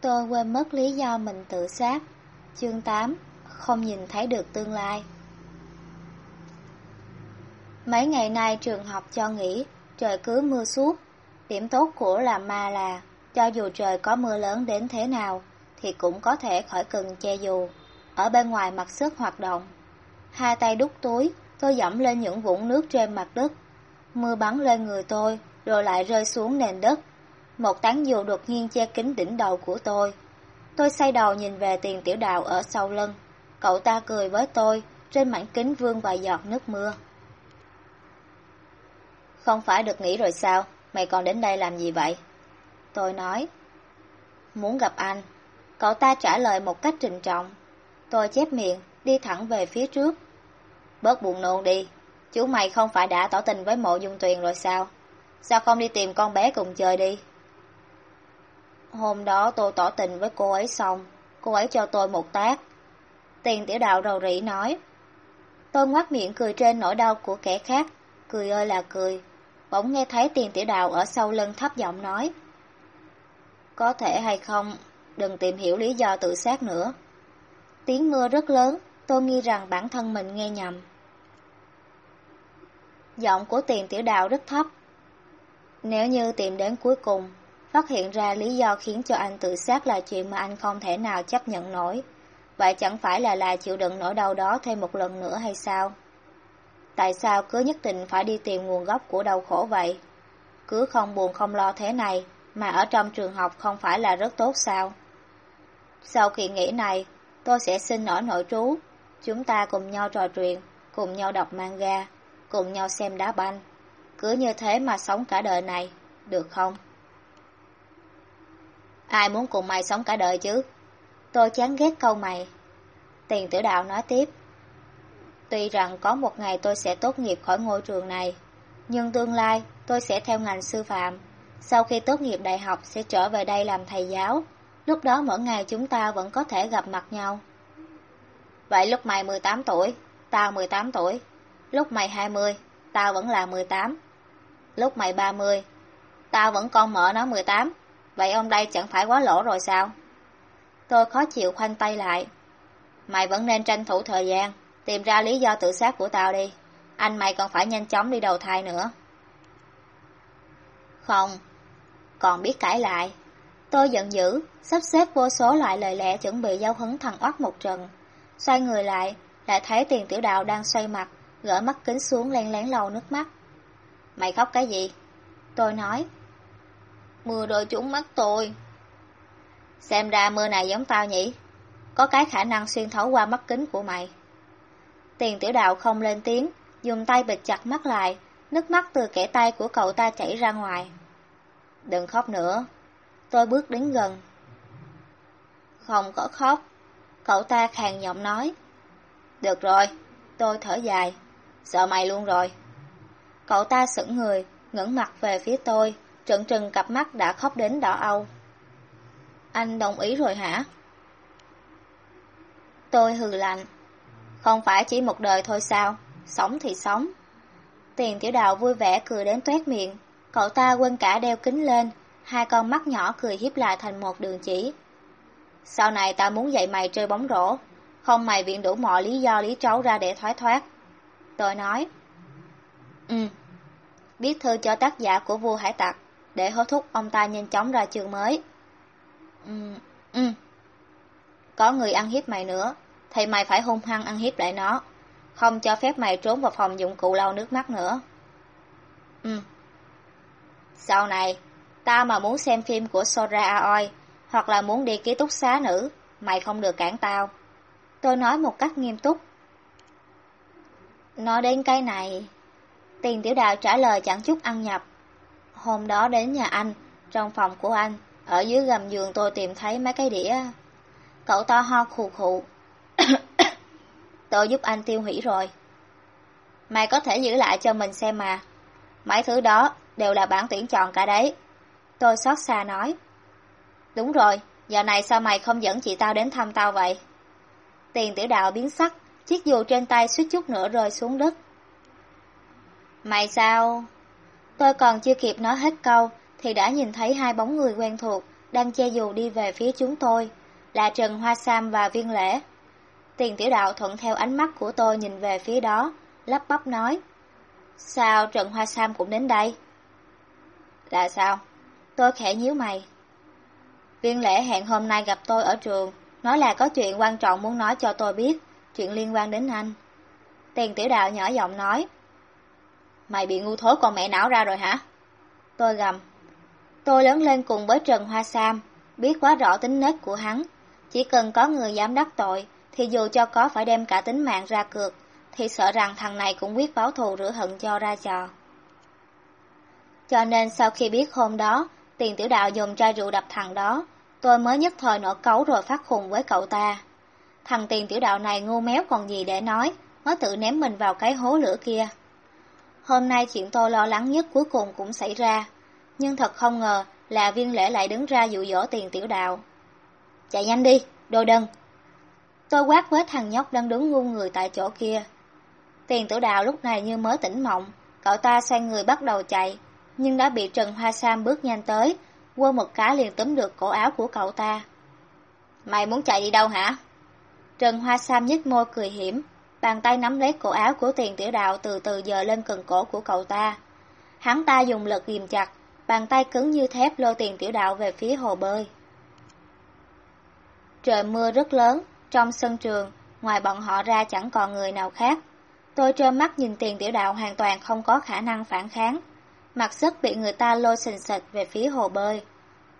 Tôi quên mất lý do mình tự sát. Chương 8 Không nhìn thấy được tương lai Mấy ngày nay trường học cho nghỉ, trời cứ mưa suốt. Điểm tốt của làm ma là, cho dù trời có mưa lớn đến thế nào, thì cũng có thể khỏi cần che dù, ở bên ngoài mặc sức hoạt động. Hai tay đút túi, tôi dẫm lên những vũng nước trên mặt đất. Mưa bắn lên người tôi, rồi lại rơi xuống nền đất. Một tán dù đột nhiên che kín đỉnh đầu của tôi. Tôi xoay đầu nhìn về tiền tiểu đạo ở sau lưng. Cậu ta cười với tôi, trên mảnh kính vương vài giọt nước mưa. Không phải được nghỉ rồi sao? Mày còn đến đây làm gì vậy? Tôi nói. Muốn gặp anh. Cậu ta trả lời một cách trình trọng. Tôi chép miệng, đi thẳng về phía trước. Bớt buồn nôn đi. Chú mày không phải đã tỏ tình với mộ dung tuyền rồi sao? Sao không đi tìm con bé cùng chơi đi? Hôm đó tôi tỏ tình với cô ấy xong, cô ấy cho tôi một tác. Tiền tiểu đạo rầu rĩ nói. Tôi ngoác miệng cười trên nỗi đau của kẻ khác, cười ơi là cười. Bỗng nghe thấy tiền tiểu đạo ở sau lưng thấp giọng nói. Có thể hay không, đừng tìm hiểu lý do tự sát nữa. Tiếng mưa rất lớn, tôi nghi rằng bản thân mình nghe nhầm. Giọng của tiền tiểu đạo rất thấp. Nếu như tìm đến cuối cùng, phát hiện ra lý do khiến cho anh tự sát là chuyện mà anh không thể nào chấp nhận nổi, vậy chẳng phải là là chịu đựng nỗi đau đó thêm một lần nữa hay sao? Tại sao cứ nhất định phải đi tìm nguồn gốc của đau khổ vậy? Cứ không buồn không lo thế này, mà ở trong trường học không phải là rất tốt sao? Sau kỳ nghỉ này, tôi sẽ xin ở nội trú. Chúng ta cùng nhau trò chuyện, cùng nhau đọc manga, cùng nhau xem đá banh. Cứ như thế mà sống cả đời này, được không? Ai muốn cùng mày sống cả đời chứ? Tôi chán ghét câu mày. Tiền tử đạo nói tiếp. Tuy rằng có một ngày tôi sẽ tốt nghiệp khỏi ngôi trường này, nhưng tương lai tôi sẽ theo ngành sư phạm. Sau khi tốt nghiệp đại học sẽ trở về đây làm thầy giáo. Lúc đó mỗi ngày chúng ta vẫn có thể gặp mặt nhau. Vậy lúc mày 18 tuổi, tao 18 tuổi. Lúc mày 20, tao vẫn là 18. Lúc mày 30, tao vẫn con mở nó 18. Vậy ông đây chẳng phải quá lỗ rồi sao? Tôi khó chịu khoanh tay lại. Mày vẫn nên tranh thủ thời gian, tìm ra lý do tự sát của tao đi. Anh mày còn phải nhanh chóng đi đầu thai nữa. Không, còn biết cãi lại. Tôi giận dữ, sắp xếp vô số loại lời lẽ chuẩn bị giao hứng thằng oắt một trận. Xoay người lại, lại thấy tiền tiểu đạo đang xoay mặt, gỡ mắt kính xuống len lén lau nước mắt. Mày khóc cái gì? Tôi nói. Mưa rơi trúng mắt tôi. Xem ra mưa này giống tao nhỉ? Có cái khả năng xuyên thấu qua mắt kính của mày. Tiền tiểu đạo không lên tiếng, dùng tay bịt chặt mắt lại, nước mắt từ kẻ tay của cậu ta chảy ra ngoài. Đừng khóc nữa. Tôi bước đến gần. Không có khóc. Cậu ta khàn giọng nói. Được rồi, tôi thở dài. Sợ mày luôn rồi. Cậu ta sững người, ngẩng mặt về phía tôi, trợn trừng cặp mắt đã khóc đến đỏ âu. Anh đồng ý rồi hả? Tôi hừ lạnh. Không phải chỉ một đời thôi sao, sống thì sống. Tiền tiểu đào vui vẻ cười đến tuét miệng, cậu ta quên cả đeo kính lên, hai con mắt nhỏ cười hiếp lại thành một đường chỉ. Sau này ta muốn dạy mày chơi bóng rổ, không mày viện đủ mọi lý do lý trấu ra để thoái thoát. Tôi nói. Ừ, biết thư cho tác giả của vua hải tặc, để hối thúc ông ta nhanh chóng ra trường mới. Ừ, ừ. Có người ăn hiếp mày nữa, thì mày phải hung hăng ăn hiếp lại nó. Không cho phép mày trốn vào phòng dụng cụ lau nước mắt nữa. Ừ. Sau này, ta mà muốn xem phim của Sora Aoi, hoặc là muốn đi ký túc xá nữ, mày không được cản tao. Tôi nói một cách nghiêm túc. Nói đến cái này, tiền tiểu đạo trả lời chẳng chút ăn nhập. Hôm đó đến nhà anh, trong phòng của anh, ở dưới gầm giường tôi tìm thấy mấy cái đĩa. Cậu ta ho khù khụ. tôi giúp anh tiêu hủy rồi. Mày có thể giữ lại cho mình xem mà. Mấy thứ đó đều là bản tuyển chọn cả đấy. Tôi xót xa nói. Đúng rồi, giờ này sao mày không dẫn chị tao đến thăm tao vậy? Tiền tiểu đạo biến sắc, chiếc dù trên tay suýt chút nữa rơi xuống đất. Mày sao? Tôi còn chưa kịp nói hết câu, thì đã nhìn thấy hai bóng người quen thuộc, đang che dù đi về phía chúng tôi, là Trần Hoa Sam và Viên Lễ. Tiền tiểu đạo thuận theo ánh mắt của tôi nhìn về phía đó, lắp bắp nói. Sao Trần Hoa Sam cũng đến đây? Là sao? Tôi khẽ nhíu mày. Viên lễ hẹn hôm nay gặp tôi ở trường, nói là có chuyện quan trọng muốn nói cho tôi biết, chuyện liên quan đến anh. Tiền tiểu đạo nhỏ giọng nói. Mày bị ngu thối con mẹ não ra rồi hả? Tôi gầm. Tôi lớn lên cùng với Trần Hoa Sam, biết quá rõ tính nết của hắn. Chỉ cần có người dám đắc tội, thì dù cho có phải đem cả tính mạng ra cược, thì sợ rằng thằng này cũng quyết báo thù rửa hận cho ra trò. Cho nên sau khi biết hôm đó, tiền tiểu đạo dùng chai rượu đập thằng đó, tôi mới nhất thời nổi cấu rồi phát khùng với cậu ta. Thằng tiền tiểu đạo này ngu méo còn gì để nói, mới tự ném mình vào cái hố lửa kia. Hôm nay chuyện tôi lo lắng nhất cuối cùng cũng xảy ra, nhưng thật không ngờ là viên lễ lại đứng ra dụ dỗ tiền tiểu đạo. Chạy nhanh đi, đồ đần. Tôi quát với thằng nhóc đang đứng ngu người tại chỗ kia. Tiền tiểu đạo lúc này như mới tỉnh mộng, cậu ta xoay người bắt đầu chạy, nhưng đã bị Trần Hoa Sam bước nhanh tới, quơ một cái liền túm được cổ áo của cậu ta. Mày muốn chạy đi đâu hả? Trần Hoa Sam nhếch môi cười hiểm, bàn tay nắm lấy cổ áo của tiền tiểu đạo từ từ giờ lên cần cổ của cậu ta. Hắn ta dùng lực ghim chặt, bàn tay cứng như thép lôi tiền tiểu đạo về phía hồ bơi. Trời mưa rất lớn, trong sân trường, ngoài bọn họ ra chẳng còn người nào khác. Tôi trơ mắt nhìn tiền tiểu đạo hoàn toàn không có khả năng phản kháng. Mặt sức bị người ta lôi sình sịch về phía hồ bơi.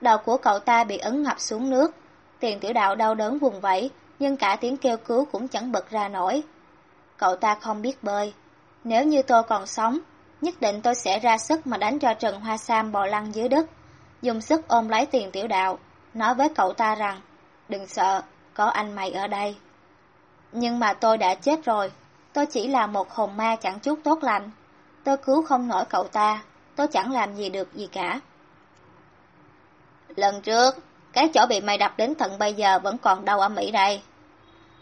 Đầu của cậu ta bị ấn ngập xuống nước. Tiền tiểu đạo đau đớn vùng vẫy, nhưng cả tiếng kêu cứu cũng chẳng bật ra nổi. Cậu ta không biết bơi. Nếu như tôi còn sống, nhất định tôi sẽ ra sức mà đánh cho Trần Hoa Sam bò lăn dưới đất, dùng sức ôm lấy tiền tiểu đạo, nói với cậu ta rằng, đừng sợ, có anh mày ở đây. Nhưng mà tôi đã chết rồi, tôi chỉ là một hồn ma chẳng chút tốt lành. Tôi cứu không nổi cậu ta, tôi chẳng làm gì được gì cả. Lần trước, cái chỗ bị mày đập đến tận bây giờ vẫn còn đau ở Mỹ đây.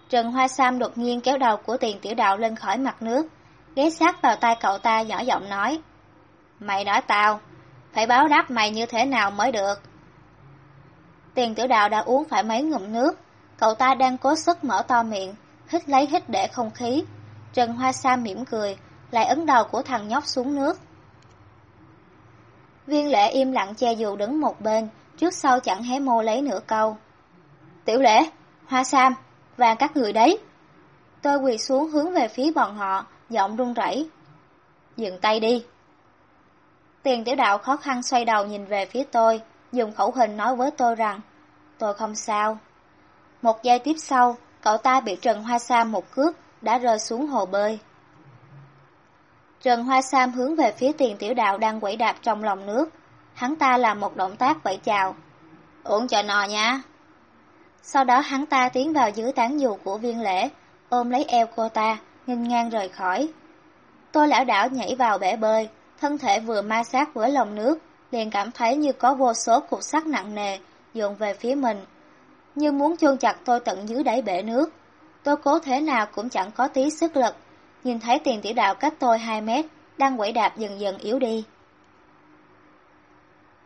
Trần Hoa Sam đột nhiên kéo đầu của tiền tiểu đạo lên khỏi mặt nước, ghé sát vào tay cậu ta nhỏ giọng nói. Mày nói tao, phải báo đáp mày như thế nào mới được. Tiền tiểu đạo đã uống phải mấy ngụm nước, cậu ta đang cố sức mở to miệng, hít lấy hít để không khí. Trần Hoa Sam mỉm cười, lại ấn đầu của thằng nhóc xuống nước. Viên lễ im lặng che dù đứng một bên, trước sau chẳng hé mô lấy nửa câu. Tiểu lễ, Hoa Sam, và các người đấy. Tôi quỳ xuống hướng về phía bọn họ, giọng run rẩy. Dừng tay đi. Tiền tiểu đạo khó khăn xoay đầu nhìn về phía tôi, dùng khẩu hình nói với tôi rằng, tôi không sao. Một giây tiếp sau, cậu ta bị Trần Hoa Sam một cước, đã rơi xuống hồ bơi. Trần Hoa Sam hướng về phía tiền tiểu đạo đang quẩy đạp trong lòng nước. Hắn ta làm một động tác vẫy chào. Uống cho nò nha. Sau đó hắn ta tiến vào dưới tán dù của viên lễ, ôm lấy eo cô ta, nghênh ngang rời khỏi. Tôi lão đảo nhảy vào bể bơi, thân thể vừa ma sát với lòng nước, liền cảm thấy như có vô số cục sắt nặng nề dồn về phía mình, như muốn chôn chặt tôi tận dưới đáy bể nước. Tôi cố thế nào cũng chẳng có tí sức lực, nhìn thấy tiền tiểu đạo cách tôi 2 mét, đang quẩy đạp dần dần yếu đi.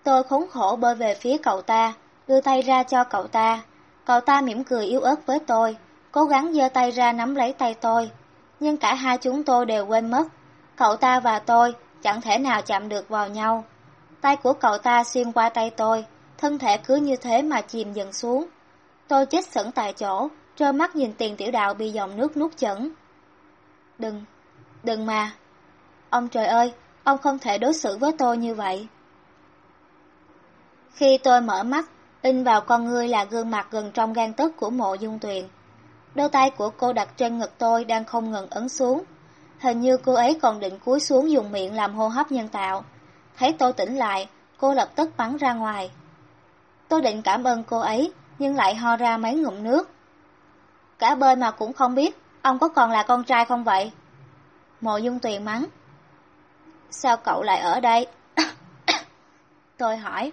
Tôi khốn khổ bơi về phía cậu ta, đưa tay ra cho cậu ta. Cậu ta mỉm cười yếu ớt với tôi, cố gắng giơ tay ra nắm lấy tay tôi. Nhưng cả hai chúng tôi đều quên mất. Cậu ta và tôi chẳng thể nào chạm được vào nhau. Tay của cậu ta xuyên qua tay tôi, thân thể cứ như thế mà chìm dần xuống. Tôi chết sững tại chỗ, trơ mắt nhìn tiền tiểu đạo bị dòng nước nuốt chẩn. Đừng, đừng mà. Ông trời ơi, ông không thể đối xử với tôi như vậy. Khi tôi mở mắt, in vào con ngươi là gương mặt gần trong gan tức của mộ dung tuyền. Đôi tay của cô đặt trên ngực tôi đang không ngừng ấn xuống. Hình như cô ấy còn định cúi xuống dùng miệng làm hô hấp nhân tạo. Thấy tôi tỉnh lại, cô lập tức bắn ra ngoài. Tôi định cảm ơn cô ấy, nhưng lại ho ra mấy ngụm nước. Cả bơi mà cũng không biết, ông có còn là con trai không vậy? Mộ dung tuyền mắng. Sao cậu lại ở đây? tôi hỏi.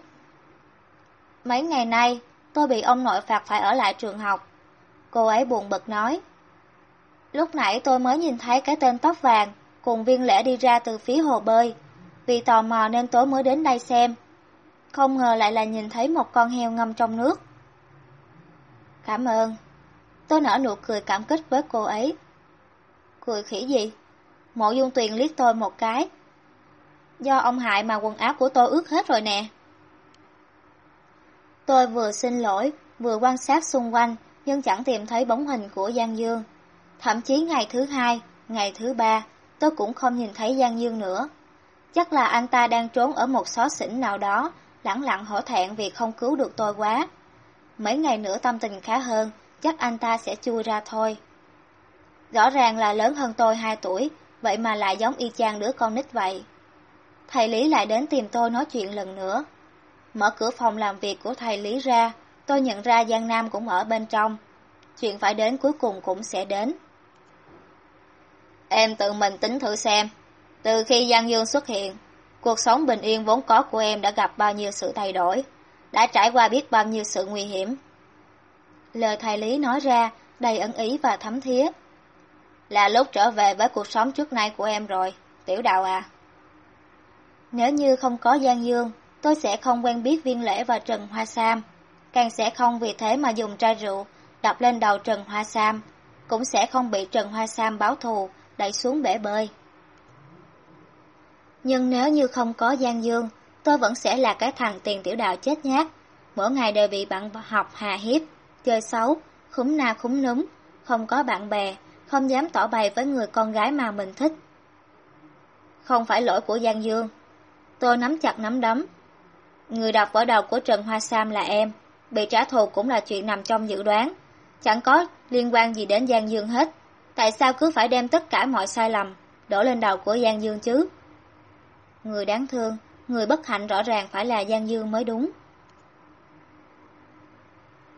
Mấy ngày nay, tôi bị ông nội phạt phải ở lại trường học. Cô ấy buồn bực nói. Lúc nãy tôi mới nhìn thấy cái tên tóc vàng cùng viên lễ đi ra từ phía hồ bơi. Vì tò mò nên tối mới đến đây xem. Không ngờ lại là nhìn thấy một con heo ngâm trong nước. Cảm ơn. Tôi nở nụ cười cảm kích với cô ấy. Cười khỉ gì? Mộ dung tuyền liếc tôi một cái. Do ông hại mà quần áo của tôi ướt hết rồi nè. Tôi vừa xin lỗi, vừa quan sát xung quanh, nhưng chẳng tìm thấy bóng hình của Giang Dương. Thậm chí ngày thứ hai, ngày thứ ba, tôi cũng không nhìn thấy Giang Dương nữa. Chắc là anh ta đang trốn ở một xó xỉnh nào đó, lẳng lặng hổ thẹn vì không cứu được tôi quá. Mấy ngày nữa tâm tình khá hơn, chắc anh ta sẽ chui ra thôi. Rõ ràng là lớn hơn tôi 2 tuổi, vậy mà lại giống y chang đứa con nít vậy. Thầy Lý lại đến tìm tôi nói chuyện lần nữa. Mở cửa phòng làm việc của thầy Lý ra, tôi nhận ra Giang Nam cũng ở bên trong. Chuyện phải đến cuối cùng cũng sẽ đến. Em tự mình tính thử xem, từ khi Giang Dương xuất hiện, cuộc sống bình yên vốn có của em đã gặp bao nhiêu sự thay đổi, đã trải qua biết bao nhiêu sự nguy hiểm. Lời thầy Lý nói ra đầy ẩn ý và thấm thía. Là lúc trở về với cuộc sống trước nay của em rồi, tiểu đạo à. Nếu như không có Giang Dương, tôi sẽ không quen biết Viên Lễ và Trần Hoa Sam, càng sẽ không vì thế mà dùng chai rượu đập lên đầu Trần Hoa Sam, cũng sẽ không bị Trần Hoa Sam báo thù, đẩy xuống bể bơi. Nhưng nếu như không có Giang Dương, tôi vẫn sẽ là cái thằng tiền tiểu đạo chết nhát, mỗi ngày đều bị bạn học hà hiếp, chơi xấu, khúng na khúng núm, không có bạn bè, không dám tỏ bày với người con gái mà mình thích. Không phải lỗi của Giang Dương. Tôi nắm chặt nắm đấm. Người đọc vở đầu của Trần Hoa Sam là em, bị trả thù cũng là chuyện nằm trong dự đoán. Chẳng có liên quan gì đến Giang Dương hết. Tại sao cứ phải đem tất cả mọi sai lầm đổ lên đầu của Giang Dương chứ? Người đáng thương, người bất hạnh rõ ràng phải là Giang Dương mới đúng.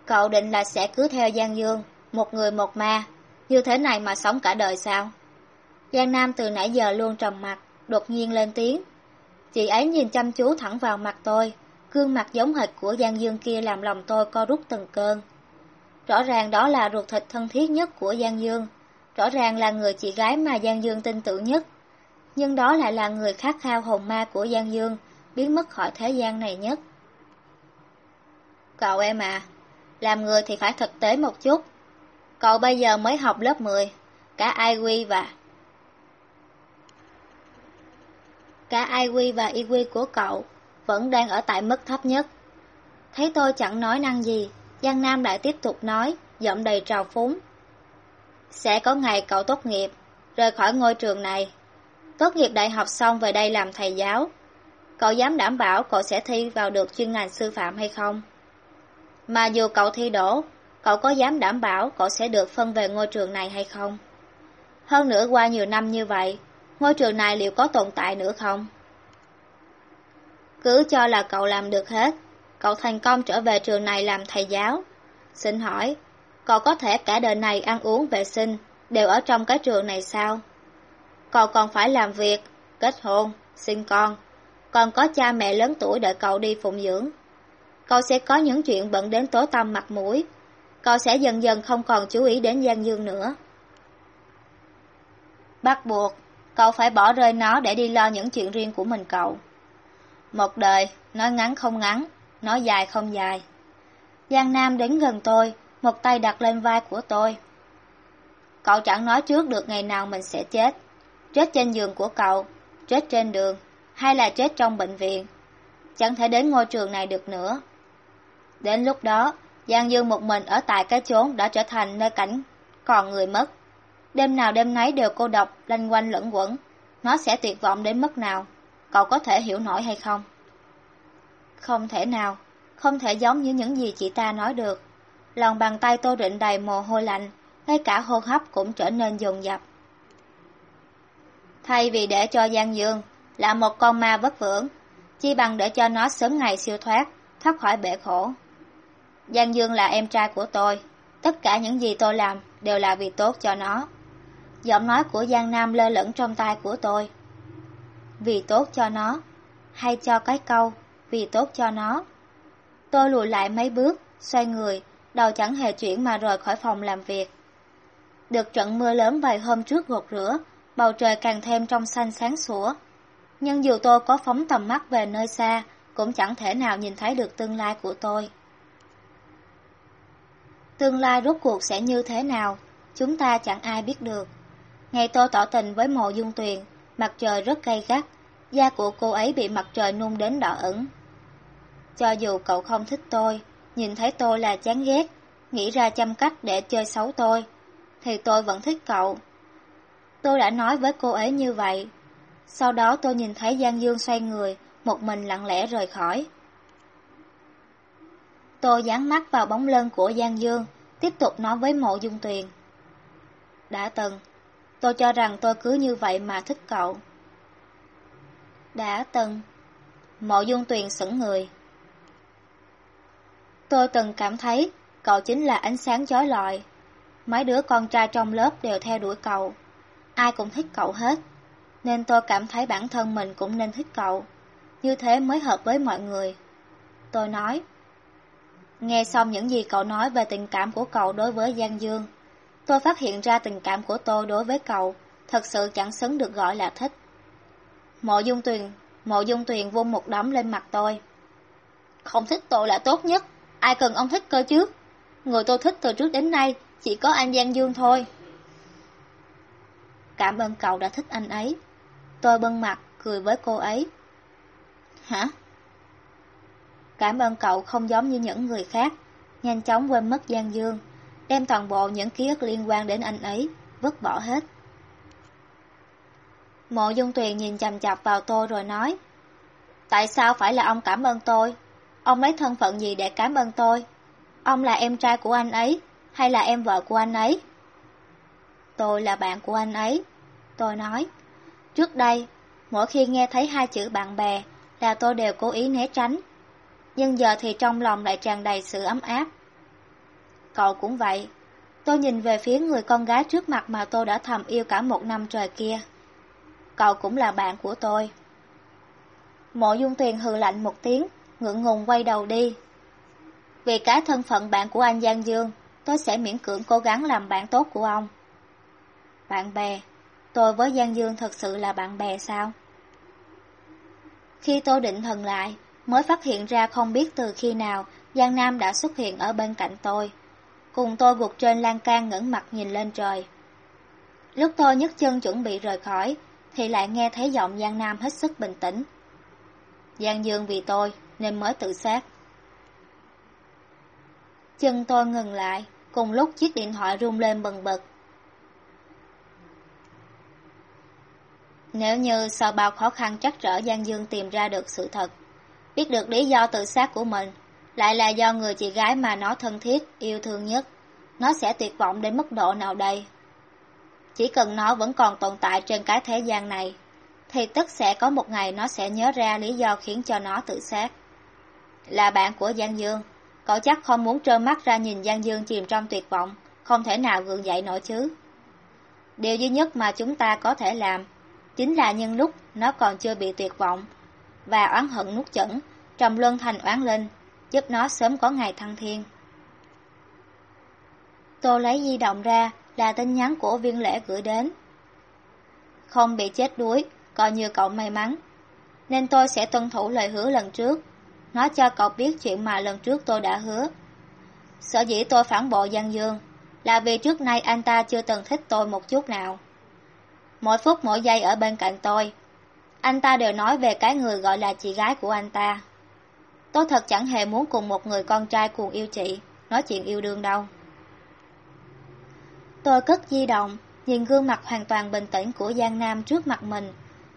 Cậu định là sẽ cứ theo Giang Dương, một người một ma, như thế này mà sống cả đời sao? Giang Nam từ nãy giờ luôn trầm mặt, đột nhiên lên tiếng. Chị ấy nhìn chăm chú thẳng vào mặt tôi, gương mặt giống hệt của Giang Dương kia làm lòng tôi co rút từng cơn. Rõ ràng đó là ruột thịt thân thiết nhất của Giang Dương, rõ ràng là người chị gái mà Giang Dương tin tưởng nhất. Nhưng đó lại là người khát khao hồn ma của Giang Dương, biến mất khỏi thế gian này nhất. Cậu em à, làm người thì phải thực tế một chút. Cậu bây giờ mới học lớp 10, cả IQ và cả IQ và EQ của cậu vẫn đang ở tại mức thấp nhất. Thấy tôi chẳng nói năng gì, Giang Nam lại tiếp tục nói, giọng đầy trào phúng. Sẽ có ngày cậu tốt nghiệp, rời khỏi ngôi trường này. Tốt nghiệp đại học xong về đây làm thầy giáo. Cậu dám đảm bảo cậu sẽ thi vào được chuyên ngành sư phạm hay không? Mà dù cậu thi đổ, cậu có dám đảm bảo cậu sẽ được phân về ngôi trường này hay không? Hơn nữa qua nhiều năm như vậy, ngôi trường này liệu có tồn tại nữa không? Cứ cho là cậu làm được hết, cậu thành công trở về trường này làm thầy giáo. Xin hỏi, cậu có thể cả đời này ăn uống vệ sinh, đều ở trong cái trường này sao? Cậu còn phải làm việc, kết hôn, sinh con, còn có cha mẹ lớn tuổi đợi cậu đi phụng dưỡng. Cậu sẽ có những chuyện bận đến tối tăm mặt mũi, cậu sẽ dần dần không còn chú ý đến Giang Dương nữa. Bắt buộc, cậu phải bỏ rơi nó để đi lo những chuyện riêng của mình cậu. Một đời, nói ngắn không ngắn, nói dài không dài. Giang Nam đến gần tôi, một tay đặt lên vai của tôi. Cậu chẳng nói trước được ngày nào mình sẽ chết. Chết trên giường của cậu, chết trên đường, hay là chết trong bệnh viện. Chẳng thể đến ngôi trường này được nữa. Đến lúc đó, Giang Dương một mình ở tại cái chốn đã trở thành nơi cảnh còn người mất. Đêm nào đêm nấy đều cô độc, lanh quanh lẫn quẩn. Nó sẽ tuyệt vọng đến mức nào? Cậu có thể hiểu nổi hay không? Không thể nào, không thể giống như những gì chị ta nói được. Lòng bàn tay tô rịnh đầy mồ hôi lạnh, ngay cả hô hấp cũng trở nên dồn dập. Thay vì để cho Giang Dương là một con ma vất vưởng, chi bằng để cho nó sớm ngày siêu thoát, thoát khỏi bể khổ. Giang Dương là em trai của tôi, tất cả những gì tôi làm đều là vì tốt cho nó. Giọng nói của Giang Nam lơ lửng trong tay của tôi. Vì tốt cho nó, hay cho cái câu, vì tốt cho nó. Tôi lùi lại mấy bước, xoay người, đầu chẳng hề chuyển mà rời khỏi phòng làm việc. Được trận mưa lớn vài hôm trước gột rửa, bầu trời càng thêm trong xanh sáng sủa. Nhưng dù tôi có phóng tầm mắt về nơi xa, cũng chẳng thể nào nhìn thấy được tương lai của tôi. Tương lai rốt cuộc sẽ như thế nào, chúng ta chẳng ai biết được. Ngày tôi tỏ tình với Mộ Dung Tuyền, mặt trời rất gay gắt, da của cô ấy bị mặt trời nung đến đỏ ửng. Cho dù cậu không thích tôi, nhìn thấy tôi là chán ghét, nghĩ ra trăm cách để chơi xấu tôi, thì tôi vẫn thích cậu. Tôi đã nói với cô ấy như vậy. Sau đó tôi nhìn thấy Giang Dương xoay người, một mình lặng lẽ rời khỏi. Tôi dán mắt vào bóng lưng của Giang Dương, tiếp tục nói với mộ dung tuyền. Đã từng, tôi cho rằng tôi cứ như vậy mà thích cậu. Đã từng, mộ dung tuyền sững người. Tôi từng cảm thấy cậu chính là ánh sáng chói lọi. Mấy đứa con trai trong lớp đều theo đuổi cậu. Ai cũng thích cậu hết. Nên tôi cảm thấy bản thân mình cũng nên thích cậu. Như thế mới hợp với mọi người. Tôi nói. Nghe xong những gì cậu nói về tình cảm của cậu đối với Giang Dương, tôi phát hiện ra tình cảm của tôi đối với cậu thật sự chẳng xứng được gọi là thích. Mộ Dung Tuyền, Mộ Dung Tuyền vung một đấm lên mặt tôi. Không thích tôi là tốt nhất, ai cần ông thích cơ chứ? Người tôi thích từ trước đến nay chỉ có anh Giang Dương thôi. Cảm ơn cậu đã thích anh ấy. Tôi bưng mặt, cười với cô ấy. Hả? Cảm ơn cậu không giống như những người khác, nhanh chóng quên mất Giang Dương, đem toàn bộ những ký ức liên quan đến anh ấy, vứt bỏ hết. Mộ Dung Tuyền nhìn chầm chọc vào tôi rồi nói, Tại sao phải là ông cảm ơn tôi? Ông lấy thân phận gì để cảm ơn tôi? Ông là em trai của anh ấy, hay là em vợ của anh ấy? Tôi là bạn của anh ấy, tôi nói. Trước đây, mỗi khi nghe thấy hai chữ bạn bè là tôi đều cố ý né tránh, nhưng giờ thì trong lòng lại tràn đầy sự ấm áp. Cậu cũng vậy, tôi nhìn về phía người con gái trước mặt mà tôi đã thầm yêu cả một năm trời kia. Cậu cũng là bạn của tôi. Mộ dung tuyền hừ lạnh một tiếng, ngượng ngùng quay đầu đi. Vì cái thân phận bạn của anh Giang Dương, tôi sẽ miễn cưỡng cố gắng làm bạn tốt của ông. Bạn bè, tôi với Giang Dương thật sự là bạn bè sao? Khi tôi định thần lại, mới phát hiện ra không biết từ khi nào Giang Nam đã xuất hiện ở bên cạnh tôi. Cùng tôi gục trên lan can ngẩng mặt nhìn lên trời. Lúc tôi nhấc chân chuẩn bị rời khỏi, thì lại nghe thấy giọng Giang Nam hết sức bình tĩnh. Giang Dương vì tôi, nên mới tự sát. Chân tôi ngừng lại, cùng lúc chiếc điện thoại rung lên bần bật. Nếu như sau bao khó khăn trắc trở Giang Dương tìm ra được sự thật, biết được lý do tự sát của mình, lại là do người chị gái mà nó thân thiết, yêu thương nhất, nó sẽ tuyệt vọng đến mức độ nào đây? Chỉ cần nó vẫn còn tồn tại trên cái thế gian này, thì tất sẽ có một ngày nó sẽ nhớ ra lý do khiến cho nó tự sát. Là bạn của Giang Dương, cậu chắc không muốn trơ mắt ra nhìn Giang Dương chìm trong tuyệt vọng, không thể nào gượng dậy nổi chứ. Điều duy nhất mà chúng ta có thể làm, chính là nhân lúc nó còn chưa bị tuyệt vọng, và oán hận nuốt chẩn trầm luân thành oán linh, giúp nó sớm có ngày thăng thiên. Tôi lấy di động ra là tin nhắn của viên lễ gửi đến. Không bị chết đuối, coi như cậu may mắn. Nên tôi sẽ tuân thủ lời hứa lần trước, nói cho cậu biết chuyện mà lần trước tôi đã hứa. Sở dĩ tôi phản bội Giang Dương là vì trước nay anh ta chưa từng thích tôi một chút nào. Mỗi phút mỗi giây ở bên cạnh tôi, anh ta đều nói về cái người gọi là chị gái của anh ta có thật chẳng hề muốn cùng một người con trai cuồng yêu chị, nói chuyện yêu đương đâu. Tôi cất di động, nhìn gương mặt hoàn toàn bình tĩnh của Giang Nam trước mặt mình.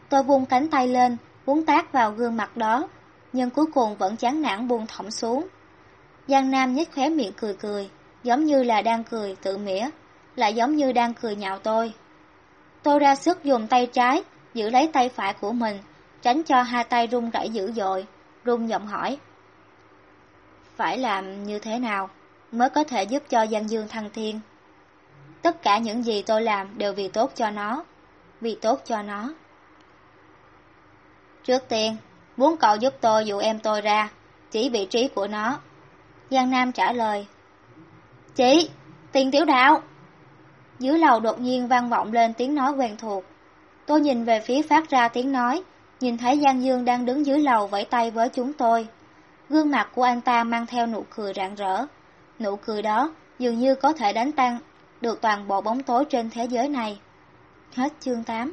Tôi vung cánh tay lên, muốn tác vào gương mặt đó, nhưng cuối cùng vẫn chán nản buông thõng xuống. Giang Nam nhếch khóe miệng cười cười, giống như là đang cười tự mỉa, lại giống như đang cười nhạo tôi. Tôi ra sức dùng tay trái, giữ lấy tay phải của mình, tránh cho hai tay run rẩy dữ dội, run giọng hỏi. Phải làm như thế nào mới có thể giúp cho Giang Dương thăng thiên? Tất cả những gì tôi làm đều vì tốt cho nó, vì tốt cho nó. Trước tiên, muốn cậu giúp tôi dụ em tôi ra, chỉ vị trí của nó. Giang Nam trả lời. Chị, tiền tiểu đạo! Dưới lầu đột nhiên vang vọng lên tiếng nói quen thuộc. Tôi nhìn về phía phát ra tiếng nói, nhìn thấy Giang Dương đang đứng dưới lầu vẫy tay với chúng tôi. Gương mặt của anh ta mang theo nụ cười rạng rỡ. Nụ cười đó dường như có thể đánh tan được toàn bộ bóng tối trên thế giới này. Hết chương 8